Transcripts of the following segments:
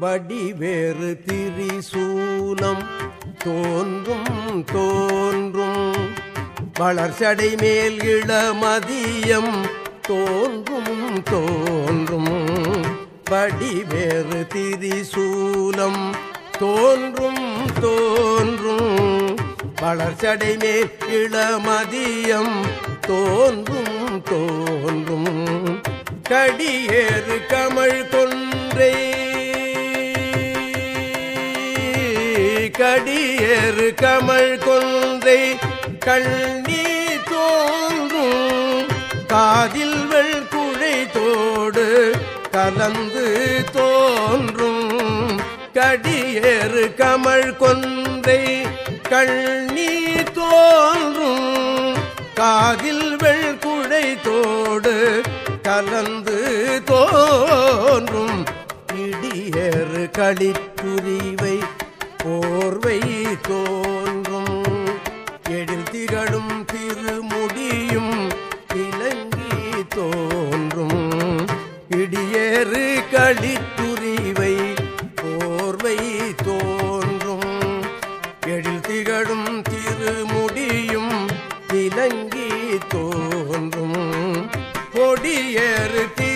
வடிவேறு திரிசூலம் தோன்றும் தோன்றும். வளர்ச்சடை மேல் இளமதியம் தோன்றும் தோன்றும். வடிவேறு திரிசூலம் தோன்றும் தோன்றும். வளர்ச்சடை மேல் இளமதியம் தோன்றும் தோன்றும். கடியேறு கமல் கொன்றே கடியேறு கமல் கொன்றை கண்ணி தோன்றும். காதில் வெள்குழை தோடு கலந்து தோன்றும். கடியேறு கமல் கொன்றை கண்ணி தோன்றும். காதில் வெள்குழை தோடு கலந்து தோன்றும். இடியேறு களிப்புரிவை போர்வை தோன்றும். எழில் திகழும் திருமுடியும் இலங்கி தோன்றும். இடியேறு களித்துரிவை போர்வை தோன்றும். எழில் திகழும் திருமுடியும் இலங்கி தோன்றும். கொடியேறு திருமேனி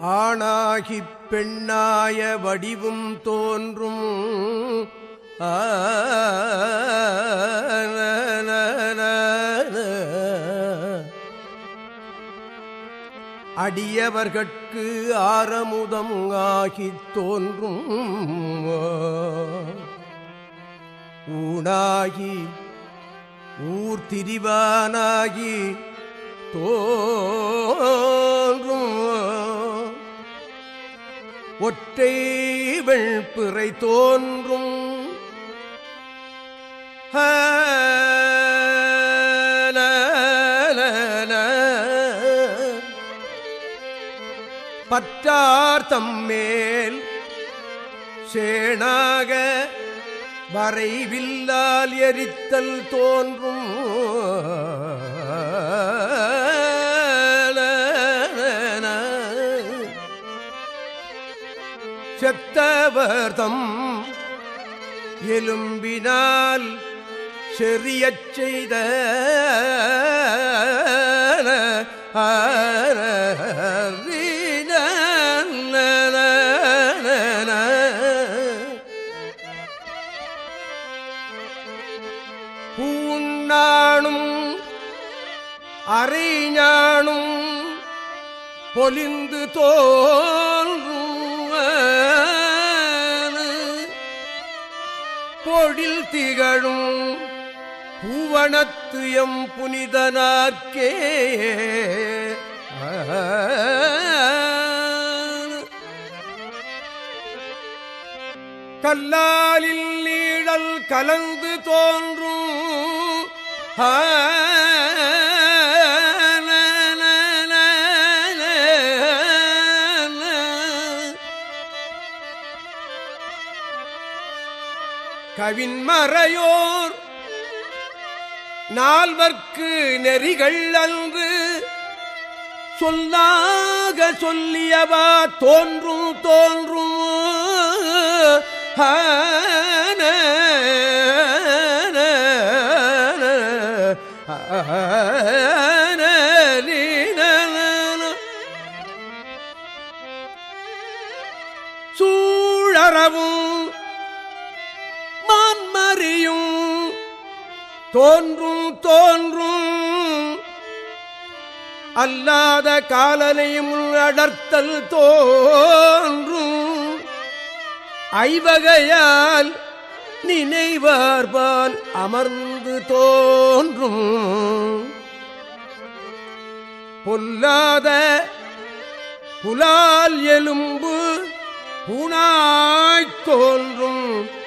ஆணாகிப் பெண்ணாய வடிவும் தோன்றும். அடியவர்கட்கு ஆரமுதம் ஆகித் தோன்றும். ஊனாகி ஊர் திரிவானாகி தோ ஒற்றை வெள்பிறை தோன்றும். ஹ, ல, பற்றார் தம்மேல் சேனாக வரைவில்லால் எரித்தல் தோன்றும். செத்தவர்தம் எலும்பினால் செறியச் செய்த பூண்ணானும் அரைஞானும் பொலிந்து தோன்றும் பொழில் திகழும். பூவனத்து எம் புனிதனார்க்கே. கல்லாலில் நீழல் கலந்து தோன்றும். ஆ, கவின்மறையோர் நால்வர்க்கு நெறிகள் அன்று சொல்லாக சொல்லியவா தோன்றும் தோன்றும். ஆன, தோன்றும் தோன்றும். அல்லாத காலனையும் அடர்த்தல் தோன்றும். ஐவகையால் நினைவார்பால் அமர்ந்து தோன்றும். பொல்லாத புலால் எலும்பு புனாய்த் தோன்றும்.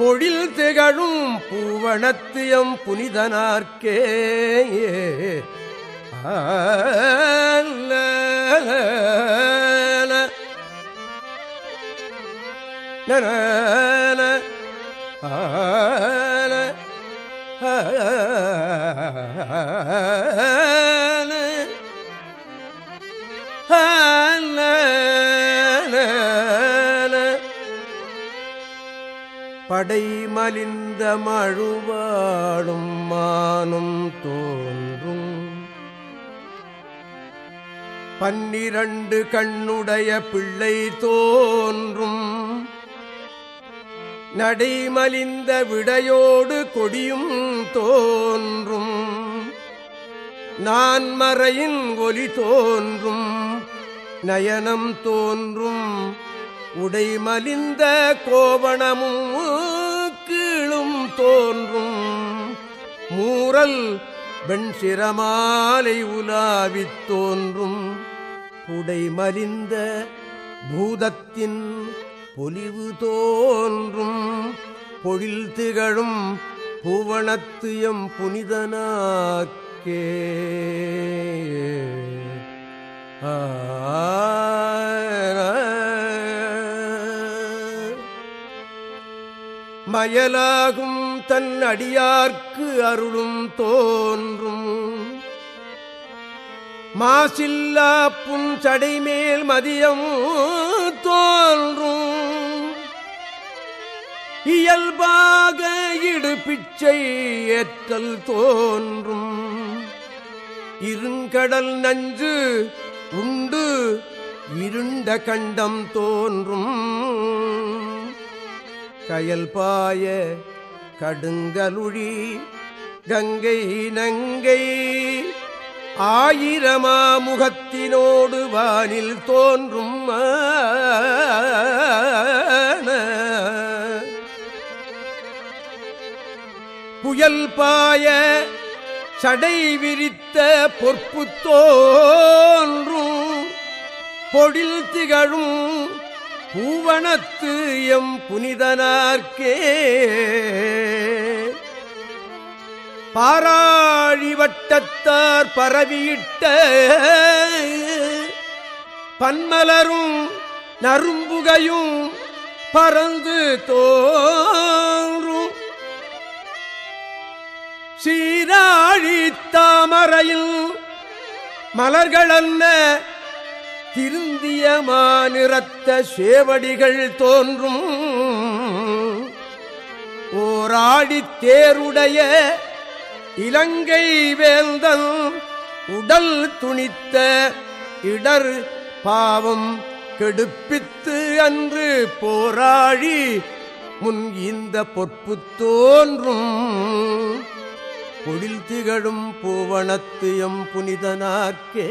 பொழில் திகழும் பூவணத்தியம் புனிதனார்க்கே ஆ படை மலிந்த மழுவாடும் மானும் தோன்றும். பன்னிரண்டு கண்ணுடைய பிள்ளை தோன்றும். நடைமலிந்த விடையோடு கொடியும் தோன்றும். நான்மறையின் ஒலி தோன்றும் நயனம் தோன்றும். உடைமலிந்த கோவணமும் கீழும் தோன்றும். மூரல் வெண்சிரமாலை உலாவித் தோன்றும். உடைமலிந்த பூதத்தின் பொலிவு தோன்றும். பொழில் திகழும் பூவனத்து எம் புனிதனாக்கே. மயலாகும் தன் அடியார்க்கு அருளும் தோன்றும். மாசில்லா புன் சடைமேல் மதியம் தோன்றும். இயல்பாக இடு பிச்சை ஏற்றல் தோன்றும். இருங்கடல் நஞ்சு உண்டு இருண்ட கண்டம் தோன்றும். கயல் பாய கடுங்கலுழி கங்கை நங்கை ஆயிரமா முகத்தினோடு வானில் தோன்றும் புயல் பாய சடை விரித்த பொற்பு தோன்றும் பொழில் திகழும் பூவனத்து எம் புனிதனார்க்கே. பாராழிவட்டத்தார் பரவியிட்ட பன்மலரும் நரும்புகையும் பறந்து தோன்றும். சீராழி தாமரையில் மலர்களல்ல திருந்திய மாநிறத்த சேவடிகள் தோன்றும். ஓராடித் தேருடைய இலங்கை வேந்தன் உடல் துணித்த இடர் பாவம் கெடுப்பித்து அன்று போராழி முன் இந்த பொற்பு தோன்றும். பொழில் திகழும் பூவனத்து எம் புனிதனாக்கே.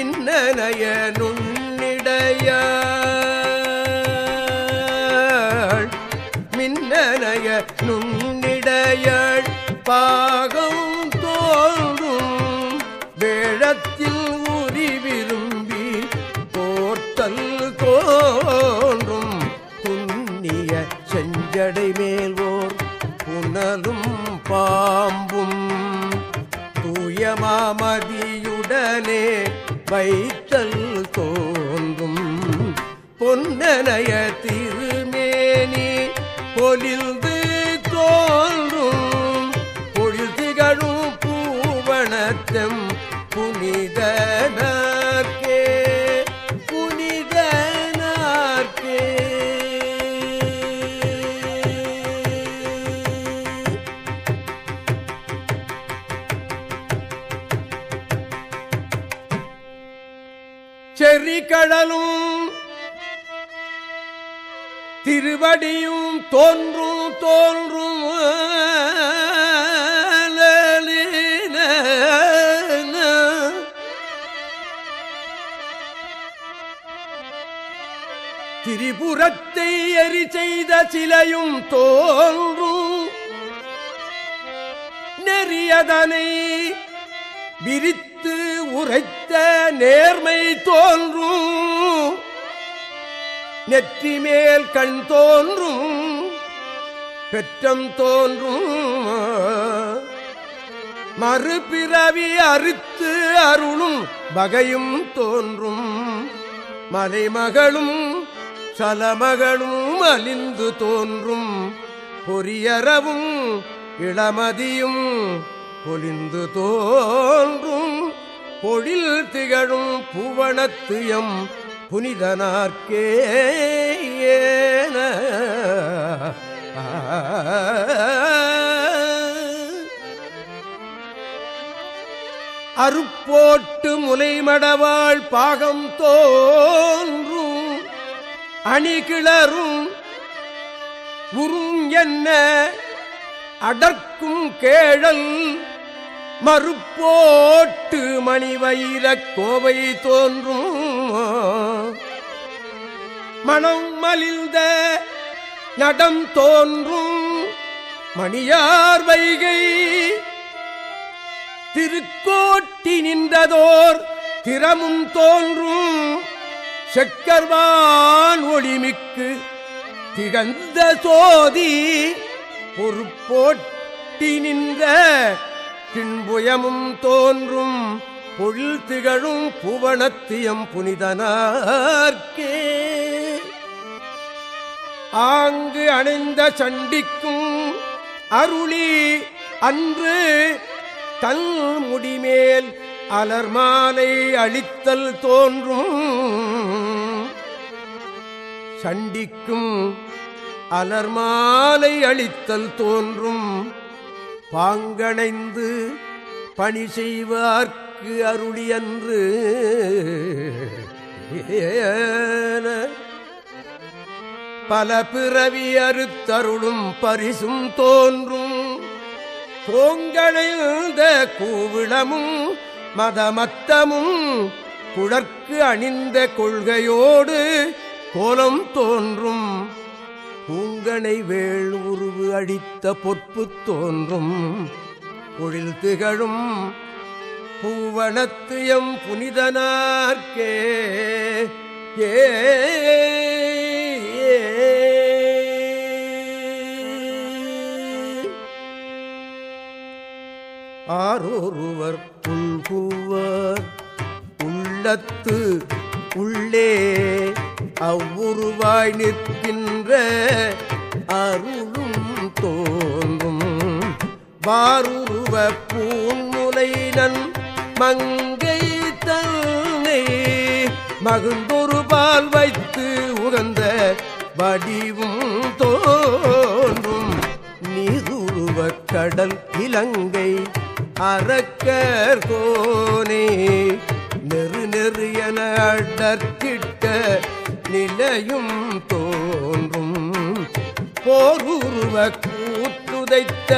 மின்னலைய நுண்ணிடைய மின்னலைய நுண்ணிடையாள் பாகம் தோன்றும் வேழத்தில் உரி விரும்பி போர்த்தல் தோன்றும் துண்ணிய செஞ்சடை மேல் ஓர் புனலும் பாம்பும் தூயமாமதி வைத்தல் தோன்றும் பொன்னனைய திருமேனி பொலில் நெறிகடலும் திருவடியும் தோன்றும் தோன்றும். திரிபுரத்தை எரி செய்த சிலையும் தோன்றும். நெறியதனை விரித்து உரைத்த நேர்மை தோன்றும். நெற்றி மேல் கண் தோன்றும். பெற்றம் தோன்றும். மறுபிறவி அறுத்து அருளும் வகையும் தோன்றும். மலைமகளும் சலமகளும் அலிந்து தோன்றும். பொரியறவும் இளமதியும் பொலிந்து தோன்றும். பொழில் திகழும் புவனத்துயம் புனிதனார்க்கே அருப்போட்டு முலைமடவாள் பாகம் தோன்றும் அணிகிளரும் உறும் என்ன அடர்க்கும் கேழல் மறுப்போட்டு மணிவயிர கோவை தோன்றும். மனம் மலிந்த நடம் தோன்றும். மணியார் வைகை திருக்கோட்டி நின்றதோர் திறமும் தோன்றும். செக்கர்வான் ஒளிமிக்கு திகழ்ந்த சோதி பொறுப்போட்டி நின்ற கிண்புயமும் தோன்றும் பொழில் திகழும் புவனத்தியம் புனிதனார்க்கே. ஆங்கு அணைந்த சண்டிக்கும் அருளி அன்று தன் முடிமேல் அலர்மாலை அளித்தல் தோன்றும். சண்டிக்கும் அலர்மாலை அளித்தல் தோன்றும். பாங்கணைந்து பணி செய்வார்க்கு அருளியன்று. பல பிறவி அறுத்தருளும் பரிசும் தோன்றும். கோங்கணைந்த கூவிளமும் மதமத்தமும் குழற்கு அணிந்த கொள்கையோடு கோலம் தோன்றும். பூங்கனை வேள் உருவு அடித்த பொற்பு தோன்றும் பொழில் திகழும் பூவனத்து எம் புனிதனார்க்கே. ஏ ஆரொருவர் புல்குவர் உள்ளத்து உள்ளே. அவ்வுருவாய் நிற்கின்ற அருளும் தோங்கும் வாருருவ பூன்முலைனன் மங்கை தன்னை மகிழ்ந்தொரு பால் வைத்து உகந்த வடிவும் தோன்றும். நீருருவ கடல் இலங்கை அறக்கர் கோனே நெரு நெரு என அடர்த்திட்ட நிலையும் தோன்றும். போருருவ கூற்றுதைத்த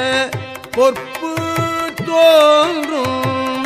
பொற்பு தோன்றும்.